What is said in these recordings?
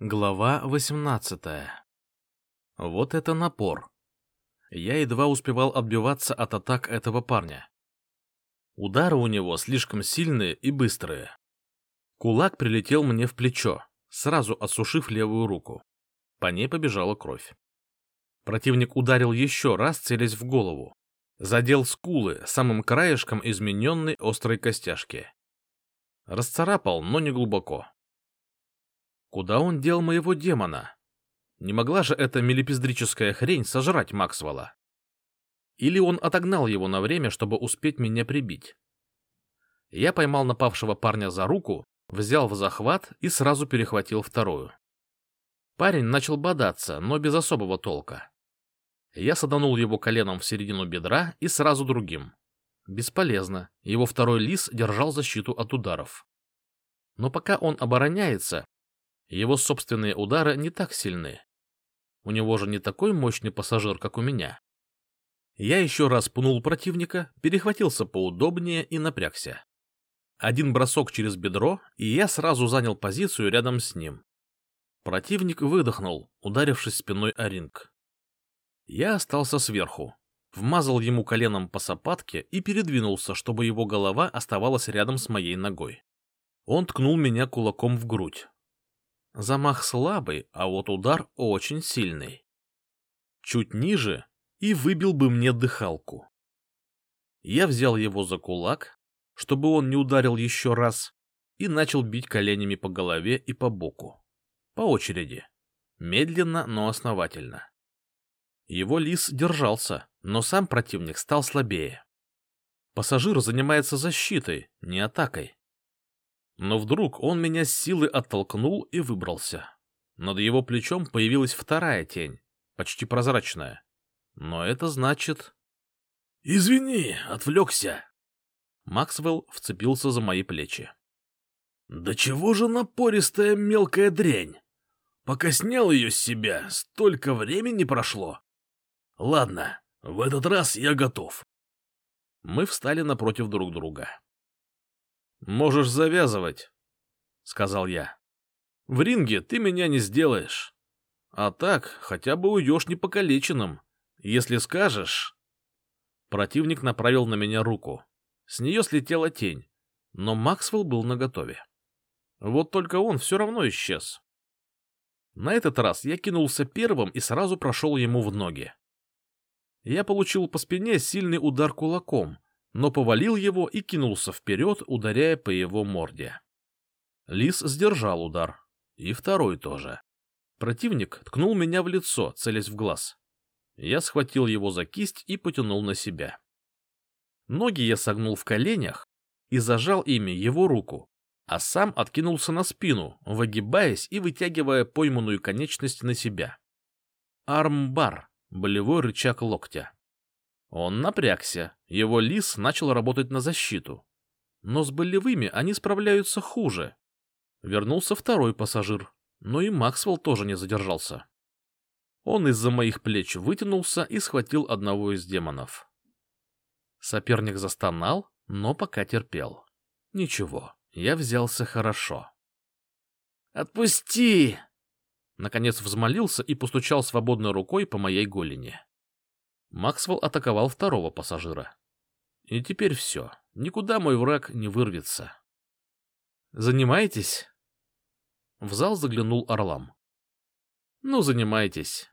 Глава 18 Вот это напор. Я едва успевал отбиваться от атак этого парня. Удары у него слишком сильные и быстрые. Кулак прилетел мне в плечо, сразу осушив левую руку. По ней побежала кровь. Противник ударил еще раз, целясь в голову. Задел скулы самым краешком измененной острой костяшки. Расцарапал, но не глубоко. Куда он дел моего демона? Не могла же эта мелепиздрическая хрень сожрать Максвелла? Или он отогнал его на время, чтобы успеть меня прибить? Я поймал напавшего парня за руку, взял в захват и сразу перехватил вторую. Парень начал бодаться, но без особого толка. Я саданул его коленом в середину бедра и сразу другим. Бесполезно, его второй лис держал защиту от ударов. Но пока он обороняется, его собственные удары не так сильны. У него же не такой мощный пассажир, как у меня. Я еще раз пнул противника, перехватился поудобнее и напрягся. Один бросок через бедро, и я сразу занял позицию рядом с ним. Противник выдохнул, ударившись спиной о ринг. Я остался сверху, вмазал ему коленом по сапатке и передвинулся, чтобы его голова оставалась рядом с моей ногой. Он ткнул меня кулаком в грудь, Замах слабый, а вот удар очень сильный. Чуть ниже и выбил бы мне дыхалку. Я взял его за кулак, чтобы он не ударил еще раз, и начал бить коленями по голове и по боку. По очереди. Медленно, но основательно. Его лис держался, но сам противник стал слабее. Пассажир занимается защитой, не атакой. Но вдруг он меня с силы оттолкнул и выбрался. Над его плечом появилась вторая тень, почти прозрачная. Но это значит... «Извини, отвлекся!» Максвелл вцепился за мои плечи. «Да чего же напористая мелкая дрянь? Пока снял ее с себя, столько времени прошло. Ладно, в этот раз я готов». Мы встали напротив друг друга. Можешь завязывать, — сказал я. В ринге ты меня не сделаешь. А так хотя бы уйдешь непокалеченным, если скажешь... Противник направил на меня руку. С нее слетела тень, но Максвелл был наготове. Вот только он все равно исчез. На этот раз я кинулся первым и сразу прошел ему в ноги. Я получил по спине сильный удар кулаком, но повалил его и кинулся вперед, ударяя по его морде. Лис сдержал удар. И второй тоже. Противник ткнул меня в лицо, целясь в глаз. Я схватил его за кисть и потянул на себя. Ноги я согнул в коленях и зажал ими его руку, а сам откинулся на спину, выгибаясь и вытягивая пойманную конечность на себя. Армбар — болевой рычаг локтя. Он напрягся, его лис начал работать на защиту. Но с болевыми они справляются хуже. Вернулся второй пассажир, но и Максвелл тоже не задержался. Он из-за моих плеч вытянулся и схватил одного из демонов. Соперник застонал, но пока терпел. Ничего, я взялся хорошо. «Отпусти!» Наконец взмолился и постучал свободной рукой по моей голени. Максвелл атаковал второго пассажира. И теперь все. Никуда мой враг не вырвется. «Занимаетесь?» В зал заглянул Орлам. «Ну, занимайтесь.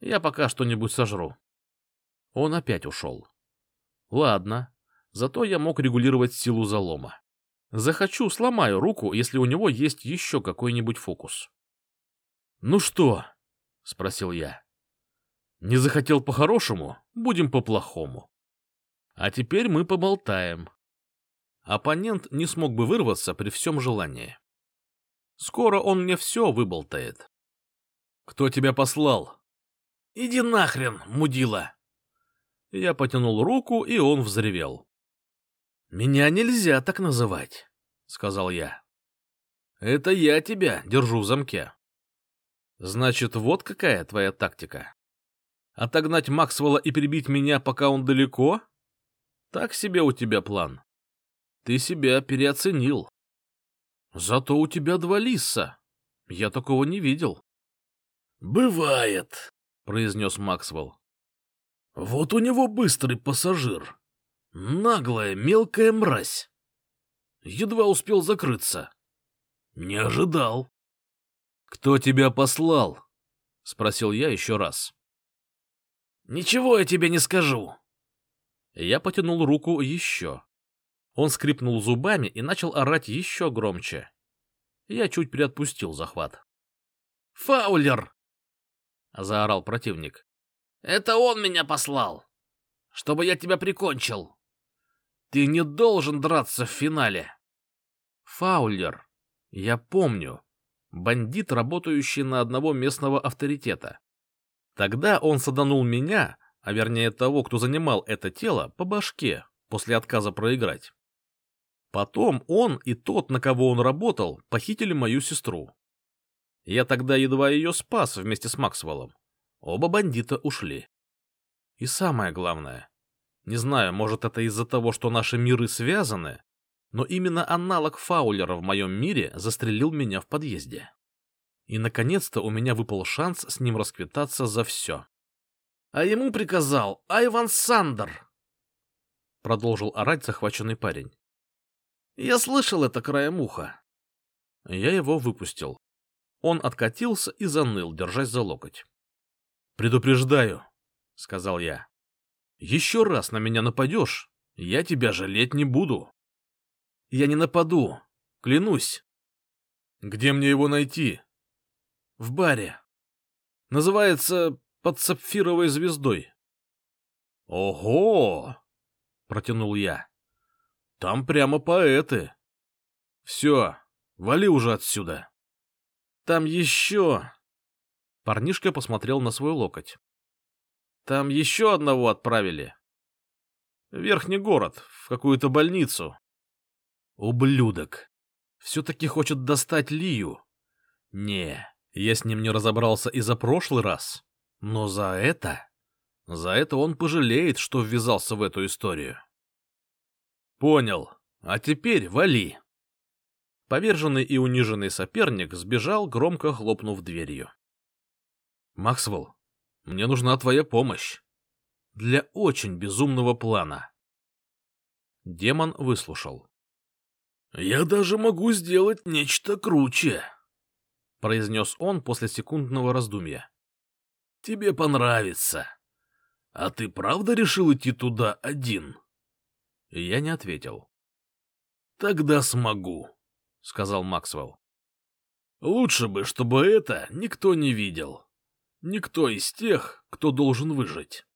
Я пока что-нибудь сожру». Он опять ушел. «Ладно, зато я мог регулировать силу залома. Захочу, сломаю руку, если у него есть еще какой-нибудь фокус». «Ну что?» — спросил я. Не захотел по-хорошему, будем по-плохому. А теперь мы поболтаем. Оппонент не смог бы вырваться при всем желании. Скоро он мне все выболтает. Кто тебя послал? Иди нахрен, мудила. Я потянул руку, и он взревел. Меня нельзя так называть, сказал я. Это я тебя держу в замке. Значит, вот какая твоя тактика. Отогнать Максвелла и перебить меня, пока он далеко? Так себе у тебя план. Ты себя переоценил. Зато у тебя два лиса. Я такого не видел. «Бывает», — произнес Максвелл. «Вот у него быстрый пассажир. Наглая мелкая мразь. Едва успел закрыться. Не ожидал». «Кто тебя послал?» — спросил я еще раз. «Ничего я тебе не скажу». Я потянул руку еще. Он скрипнул зубами и начал орать еще громче. Я чуть приотпустил захват. «Фаулер!» — заорал противник. «Это он меня послал, чтобы я тебя прикончил. Ты не должен драться в финале». «Фаулер, я помню. Бандит, работающий на одного местного авторитета. Тогда он саданул меня, а вернее того, кто занимал это тело, по башке после отказа проиграть. Потом он и тот, на кого он работал, похитили мою сестру. Я тогда едва ее спас вместе с Максвеллом. Оба бандита ушли. И самое главное, не знаю, может это из-за того, что наши миры связаны, но именно аналог Фаулера в моем мире застрелил меня в подъезде. И, наконец-то, у меня выпал шанс с ним расквитаться за все. — А ему приказал Айван Сандер! — продолжил орать захваченный парень. Я слышал это краем уха. Я его выпустил. Он откатился и заныл, держась за локоть. — Предупреждаю, — сказал я. — Еще раз на меня нападешь, я тебя жалеть не буду. — Я не нападу, клянусь. — Где мне его найти? — В баре. Называется «Под сапфировой звездой». — Ого! — протянул я. Там прямо поэты. Все, вали уже отсюда. Там еще... Парнишка посмотрел на свой локоть. Там еще одного отправили. Верхний город, в какую-то больницу. Ублюдок. Все-таки хочет достать Лию. Не, я с ним не разобрался и за прошлый раз. Но за это... За это он пожалеет, что ввязался в эту историю. Понял. А теперь вали. Поверженный и униженный соперник сбежал, громко хлопнув дверью. Максвелл, мне нужна твоя помощь. Для очень безумного плана. Демон выслушал. «Я даже могу сделать нечто круче», — произнес он после секундного раздумья. «Тебе понравится. А ты правда решил идти туда один?» Я не ответил. «Тогда смогу», — сказал Максвелл. «Лучше бы, чтобы это никто не видел. Никто из тех, кто должен выжить».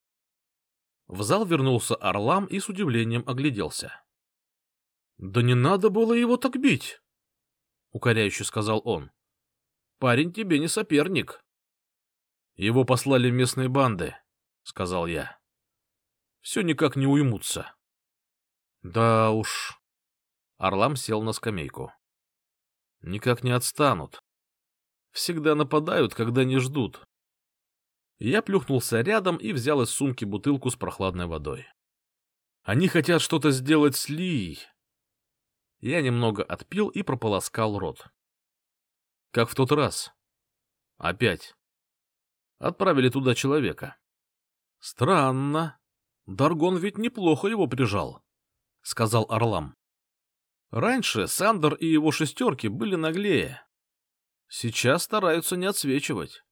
В зал вернулся Орлам и с удивлением огляделся. — Да не надо было его так бить, — укоряюще сказал он. — Парень тебе не соперник. — Его послали местные банды, — сказал я. — Все никак не уймутся. Да уж. Орлам сел на скамейку. Никак не отстанут. Всегда нападают, когда не ждут. Я плюхнулся рядом и взял из сумки бутылку с прохладной водой. Они хотят что-то сделать с Лией. Я немного отпил и прополоскал рот. Как в тот раз. Опять. Отправили туда человека. Странно. Даргон ведь неплохо его прижал. — сказал Орлам. Раньше Сандер и его шестерки были наглее. Сейчас стараются не отсвечивать.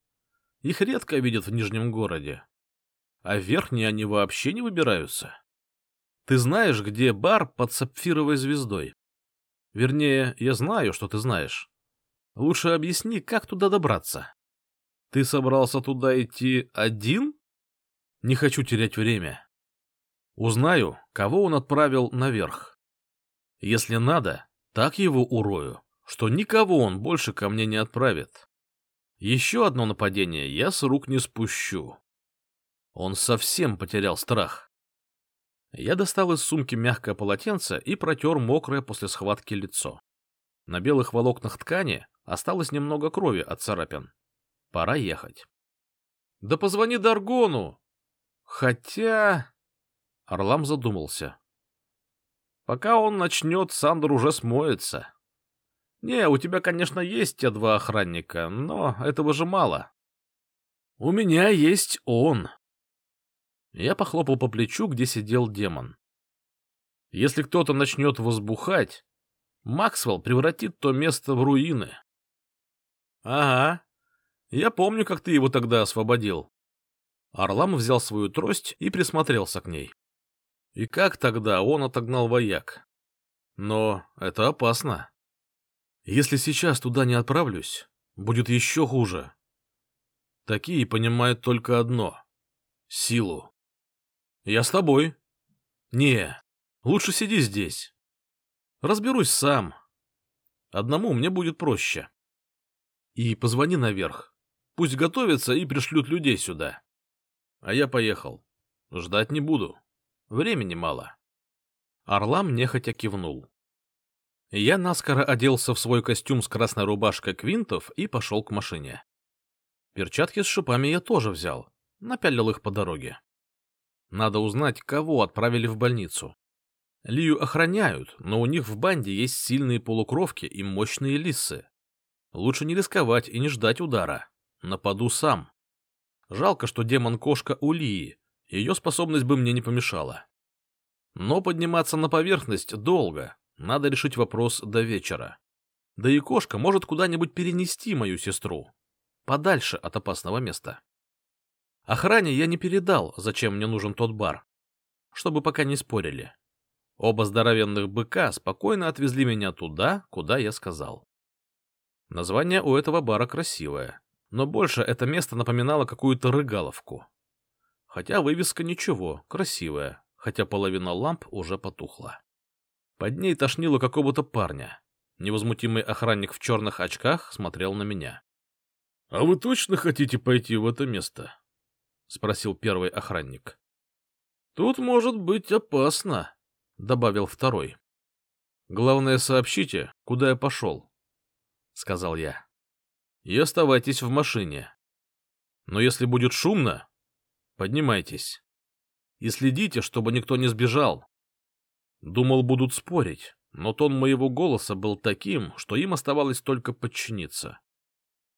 Их редко видят в Нижнем городе. А Верхние они вообще не выбираются. Ты знаешь, где бар под сапфировой звездой? Вернее, я знаю, что ты знаешь. Лучше объясни, как туда добраться. Ты собрался туда идти один? Не хочу терять время. Узнаю, кого он отправил наверх. Если надо, так его урою, что никого он больше ко мне не отправит. Еще одно нападение я с рук не спущу. Он совсем потерял страх. Я достал из сумки мягкое полотенце и протер мокрое после схватки лицо. На белых волокнах ткани осталось немного крови от царапин. Пора ехать. Да позвони Даргону! Хотя... Орлам задумался. Пока он начнет, Сандер уже смоется. Не, у тебя, конечно, есть те два охранника, но этого же мало. У меня есть он. Я похлопал по плечу, где сидел демон. Если кто-то начнет возбухать, Максвелл превратит то место в руины. — Ага. Я помню, как ты его тогда освободил. Орлам взял свою трость и присмотрелся к ней. И как тогда он отогнал вояк? Но это опасно. Если сейчас туда не отправлюсь, будет еще хуже. Такие понимают только одно — силу. Я с тобой. Не, лучше сиди здесь. Разберусь сам. Одному мне будет проще. И позвони наверх. Пусть готовятся и пришлют людей сюда. А я поехал. Ждать не буду. Времени мало. Орлам нехотя кивнул. Я наскоро оделся в свой костюм с красной рубашкой квинтов и пошел к машине. Перчатки с шипами я тоже взял, напялил их по дороге. Надо узнать, кого отправили в больницу. Лию охраняют, но у них в банде есть сильные полукровки и мощные лисы. Лучше не рисковать и не ждать удара. Нападу сам. Жалко, что демон-кошка у Лии, ее способность бы мне не помешала. Но подниматься на поверхность долго, надо решить вопрос до вечера. Да и кошка может куда-нибудь перенести мою сестру. Подальше от опасного места. Охране я не передал, зачем мне нужен тот бар. Чтобы пока не спорили. Оба здоровенных быка спокойно отвезли меня туда, куда я сказал. Название у этого бара красивое, но больше это место напоминало какую-то рыгаловку. Хотя вывеска ничего, красивая, хотя половина ламп уже потухла. Под ней тошнило какого-то парня. Невозмутимый охранник в черных очках смотрел на меня. — А вы точно хотите пойти в это место? — спросил первый охранник. — Тут может быть опасно, — добавил второй. — Главное, сообщите, куда я пошел, — сказал я. — И оставайтесь в машине. Но если будет шумно, поднимайтесь. И следите, чтобы никто не сбежал. Думал, будут спорить, но тон моего голоса был таким, что им оставалось только подчиниться.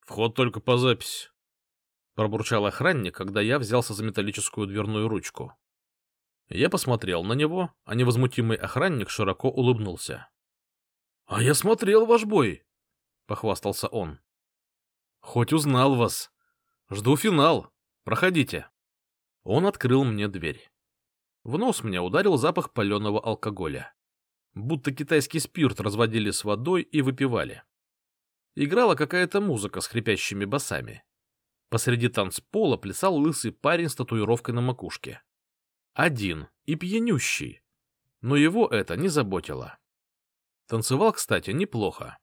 «Вход только по записи», — пробурчал охранник, когда я взялся за металлическую дверную ручку. Я посмотрел на него, а невозмутимый охранник широко улыбнулся. — А я смотрел ваш бой, — похвастался он. — Хоть узнал вас. Жду финал. Проходите. Он открыл мне дверь. В нос мне ударил запах паленого алкоголя. Будто китайский спирт разводили с водой и выпивали. Играла какая-то музыка с хрипящими басами. Посреди танцпола плясал лысый парень с татуировкой на макушке. Один и пьянющий. Но его это не заботило. Танцевал, кстати, неплохо.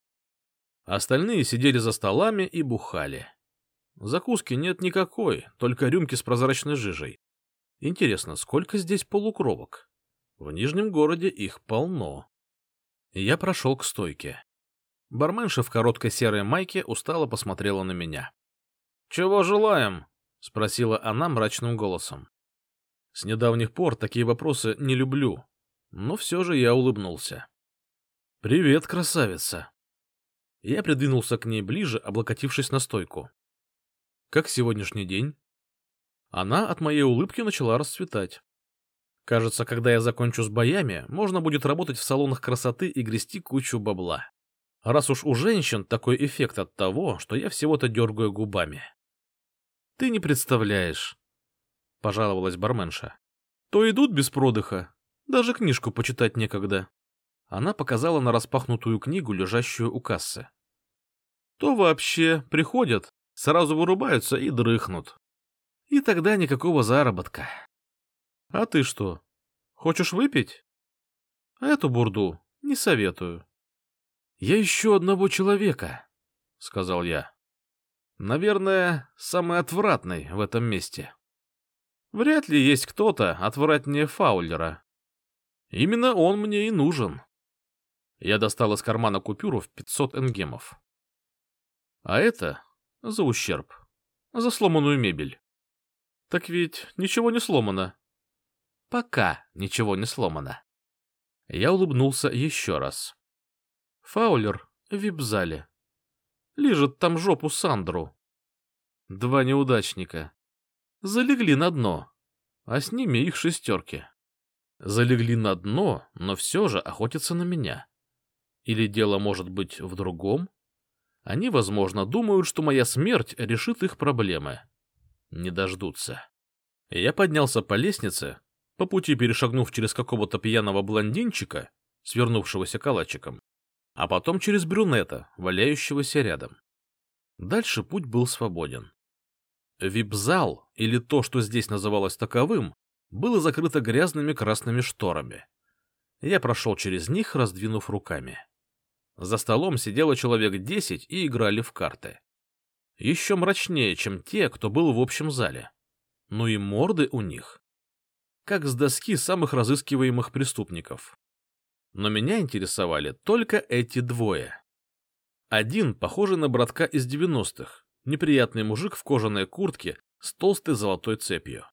Остальные сидели за столами и бухали. Закуски нет никакой, только рюмки с прозрачной жижей. Интересно, сколько здесь полукровок? В Нижнем городе их полно. Я прошел к стойке. Барменша в короткой серой майке устало посмотрела на меня. — Чего желаем? — спросила она мрачным голосом. С недавних пор такие вопросы не люблю, но все же я улыбнулся. — Привет, красавица. Я придвинулся к ней ближе, облокотившись на стойку. — Как сегодняшний день? Она от моей улыбки начала расцветать. Кажется, когда я закончу с боями, можно будет работать в салонах красоты и грести кучу бабла. Раз уж у женщин такой эффект от того, что я всего-то дергаю губами. — Ты не представляешь, — пожаловалась барменша. — То идут без продыха, даже книжку почитать некогда. Она показала на распахнутую книгу, лежащую у кассы. — То вообще приходят, сразу вырубаются и дрыхнут. И тогда никакого заработка. А ты что, хочешь выпить? Эту бурду не советую. Я ищу одного человека, — сказал я. Наверное, самый отвратный в этом месте. Вряд ли есть кто-то отвратнее Фаулера. Именно он мне и нужен. Я достал из кармана купюру в 500 энгемов. А это за ущерб, за сломанную мебель. Так ведь ничего не сломано. Пока ничего не сломано. Я улыбнулся еще раз. Фаулер в вип-зале. Лежит там жопу Сандру. Два неудачника. Залегли на дно, а с ними их шестерки. Залегли на дно, но все же охотятся на меня. Или дело может быть в другом? Они, возможно, думают, что моя смерть решит их проблемы. Не дождутся. Я поднялся по лестнице, по пути перешагнув через какого-то пьяного блондинчика, свернувшегося калачиком, а потом через брюнета, валяющегося рядом. Дальше путь был свободен. Вип-зал, или то, что здесь называлось таковым, было закрыто грязными красными шторами. Я прошел через них, раздвинув руками. За столом сидело человек десять и играли в карты. Еще мрачнее, чем те, кто был в общем зале. Ну и морды у них. Как с доски самых разыскиваемых преступников. Но меня интересовали только эти двое. Один, похожий на братка из девяностых, неприятный мужик в кожаной куртке с толстой золотой цепью.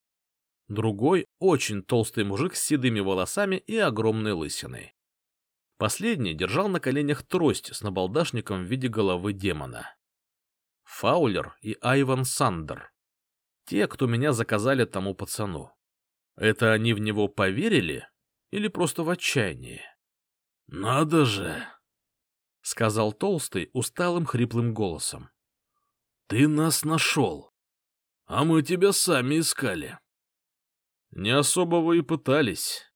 Другой — очень толстый мужик с седыми волосами и огромной лысиной. Последний держал на коленях трость с набалдашником в виде головы демона. Фаулер и Айван Сандер. Те, кто меня заказали тому пацану. Это они в него поверили или просто в отчаянии? — Надо же! — сказал Толстый усталым хриплым голосом. — Ты нас нашел, а мы тебя сами искали. Не особо вы и пытались.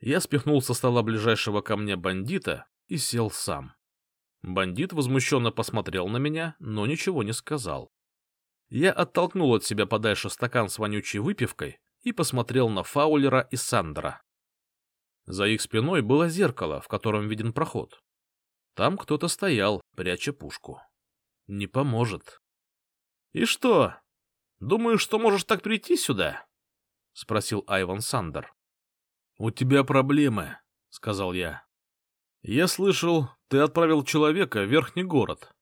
Я спихнул со стола ближайшего ко мне бандита и сел сам. Бандит возмущенно посмотрел на меня, но ничего не сказал. Я оттолкнул от себя подальше стакан с вонючей выпивкой и посмотрел на Фаулера и Сандра. За их спиной было зеркало, в котором виден проход. Там кто-то стоял, пряча пушку. Не поможет. — И что? Думаешь, что можешь так прийти сюда? — спросил Айван Сандер. — У тебя проблемы, — сказал я. — Я слышал, ты отправил человека в верхний город,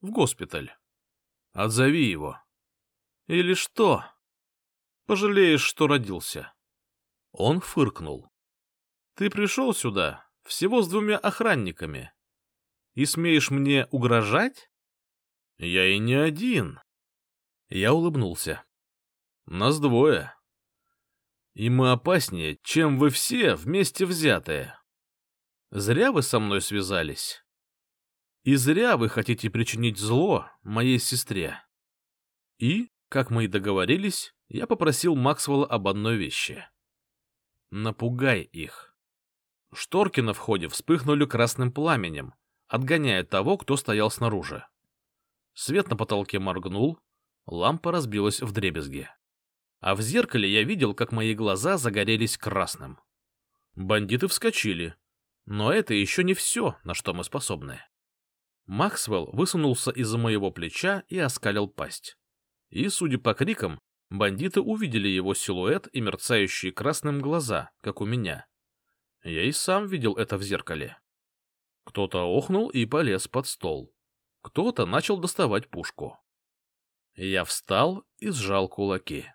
в госпиталь. Отзови его. — Или что? Пожалеешь, что родился. Он фыркнул. — Ты пришел сюда всего с двумя охранниками и смеешь мне угрожать? — Я и не один. Я улыбнулся. — Нас двое. — и мы опаснее, чем вы все вместе взятые. Зря вы со мной связались. И зря вы хотите причинить зло моей сестре. И, как мы и договорились, я попросил Максвелла об одной вещи. Напугай их. Шторки на входе вспыхнули красным пламенем, отгоняя того, кто стоял снаружи. Свет на потолке моргнул, лампа разбилась в дребезги а в зеркале я видел, как мои глаза загорелись красным. Бандиты вскочили, но это еще не все, на что мы способны. Максвелл высунулся из-за моего плеча и оскалил пасть. И, судя по крикам, бандиты увидели его силуэт и мерцающие красным глаза, как у меня. Я и сам видел это в зеркале. Кто-то охнул и полез под стол. Кто-то начал доставать пушку. Я встал и сжал кулаки.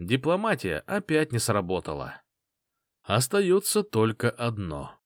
Дипломатия опять не сработала. Остается только одно.